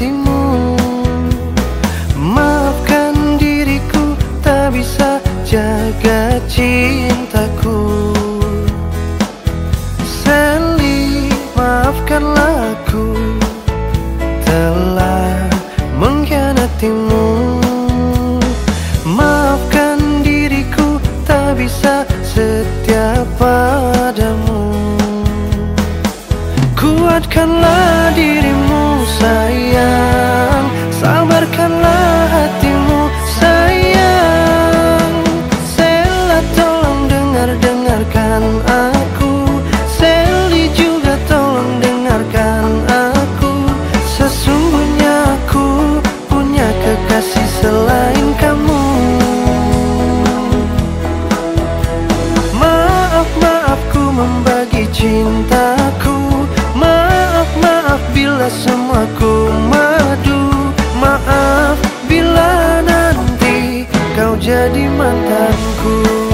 hatimu. Maafkan diriku tak bisa jaga cintaku. Sally maafkanlah aku. Telah mengkhianatimu. Maafkan diriku tak bisa setia padamu. Kuatkanlah dengar-dengarkan aku Seli juga tolong dengarkan aku. Sesungguhnya aku punya kekasih selain kamu. Maaf, maaf ku membagi cintaku. Maaf, maaf bila semuaku madu. Maaf bila nanti kau jadi mantanku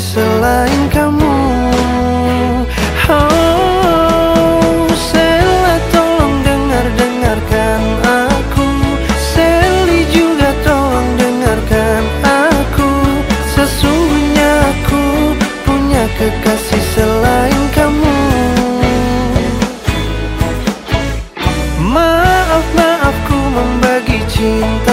selain kamu. Oh, Sela tolong dengar-dengarkan aku. Seli juga tolong dengarkan aku. Sesungguhnya aku punya kekasih selain kamu. Maaf, maaf ku membagi cinta.